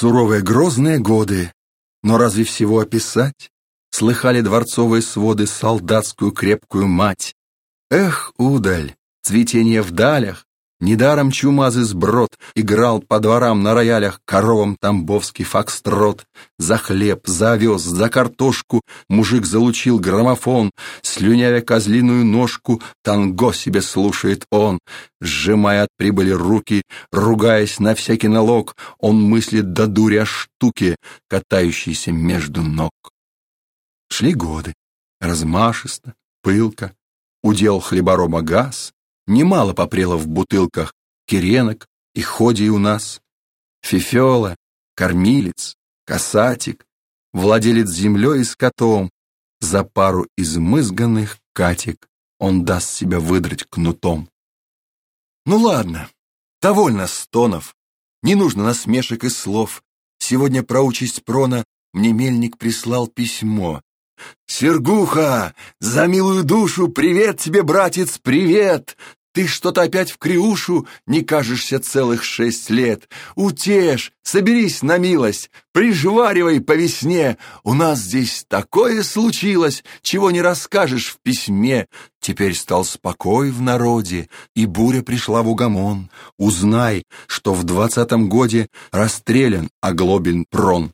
Суровые грозные годы, но разве всего описать? Слыхали дворцовые своды солдатскую крепкую мать. Эх, удаль, цветение в далях, Недаром чумазый сброд играл по дворам на роялях коровам тамбовский фокстрот. За хлеб, за овес, за картошку мужик залучил граммофон, слюнявя козлиную ножку, танго себе слушает он. Сжимая от прибыли руки, ругаясь на всякий налог, он мыслит до дури о штуке, катающейся между ног. Шли годы, размашисто, пылко, удел хлеборома газ, Немало попрело в бутылках киренок и ходий у нас. Фифела, кормилец, касатик, владелец землей и скотом, за пару измызганных катик он даст себя выдрать кнутом. Ну ладно, довольно стонов, не нужно насмешек и слов. Сегодня про участь Прона мне мельник прислал письмо. «Сергуха, за милую душу, привет тебе, братец, привет! Ты что-то опять в криушу не кажешься целых шесть лет. Утешь, соберись на милость, прижваривай по весне. У нас здесь такое случилось, чего не расскажешь в письме. Теперь стал спокой в народе, и буря пришла в угомон. Узнай, что в двадцатом годе расстрелян оглобин прон.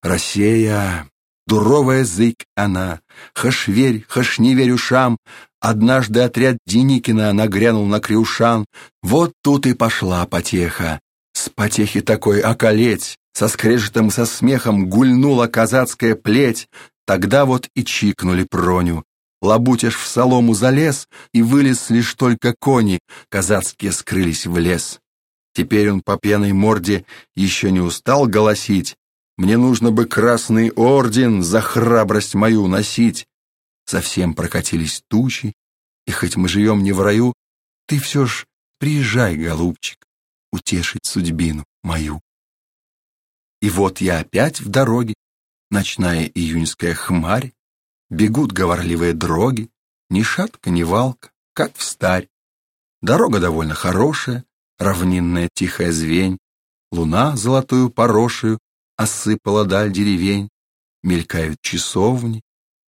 Россия, дуровая язык она, хаш верь, хаш не верь ушам, Однажды отряд Деникина нагрянул на Крюшан. Вот тут и пошла потеха. С потехи такой околеть, со скрежетом, со смехом гульнула казацкая плеть. Тогда вот и чикнули Проню. Лабутяш в солому залез, и вылез лишь только кони, казацкие скрылись в лес. Теперь он по пьяной морде еще не устал голосить. Мне нужно бы красный орден за храбрость мою носить. Совсем прокатились тучи, и хоть мы живем не в раю, ты все ж приезжай, голубчик, утешить судьбину мою. И вот я опять в дороге, ночная июньская хмарь, бегут говорливые дроги, ни шатка, ни валка, как в старь. Дорога довольно хорошая, равнинная тихая звень, луна золотую порошию осыпала даль деревень, мелькают часовни,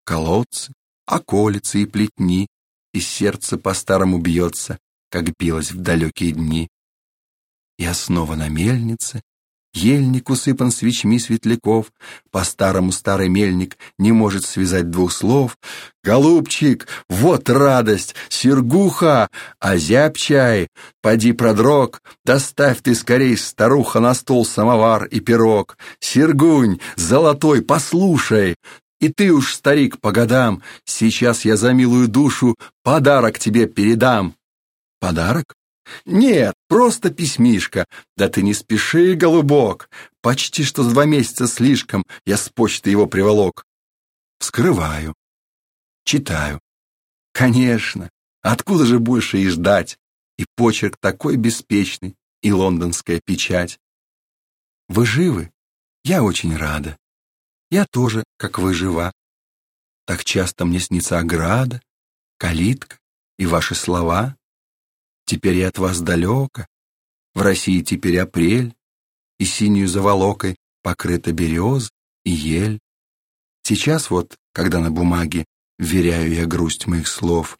колодцы, околицы и плетни, и сердце по-старому бьется, как билось в далекие дни. Я снова на мельнице, ельник усыпан свечми светляков, по-старому старый мельник не может связать двух слов. Голубчик, вот радость, сергуха, озяб чай, поди продрог, доставь ты скорей, старуха, на стол самовар и пирог. Сергунь, золотой, послушай, и ты уж, старик, по годам, сейчас я за милую душу подарок тебе передам. Подарок? Нет, просто письмишко. Да ты не спеши, голубок. Почти что с два месяца слишком я с почты его приволок. Вскрываю. Читаю. Конечно, откуда же больше и ждать? И почерк такой беспечный, и лондонская печать. Вы живы? Я очень рада. Я тоже, как вы, жива. Так часто мне снится ограда, калитка и ваши слова. Теперь я от вас далеко, в России теперь апрель, и синюю заволокой покрыта берез и ель. Сейчас вот, когда на бумаге веряю я грусть моих слов,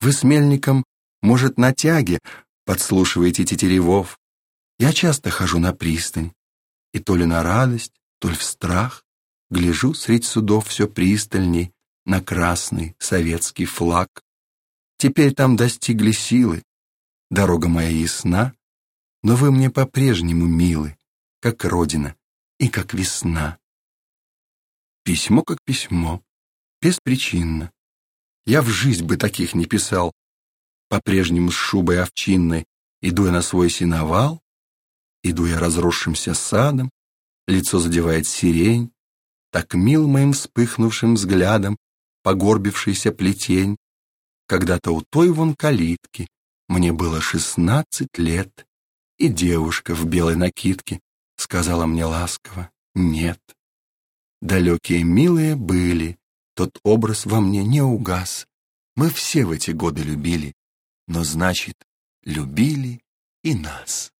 вы с мельником, может, на тяге подслушиваете тетеревов. Я часто хожу на пристань, и то ли на радость, то ли в страх, Гляжу средь судов все пристальней на красный советский флаг. Теперь там достигли силы, дорога моя ясна, но вы мне по-прежнему милы, как родина и как весна. Письмо как письмо, беспричинно. Я в жизнь бы таких не писал. По-прежнему с шубой овчинной иду я на свой сеновал, иду я разросшимся садом, лицо задевает сирень, так мил моим вспыхнувшим взглядом погорбившийся плетень. Когда-то у той вон калитки мне было шестнадцать лет, и девушка в белой накидке сказала мне ласково «нет». Далекие милые были, тот образ во мне не угас. Мы все в эти годы любили, но значит, любили и нас.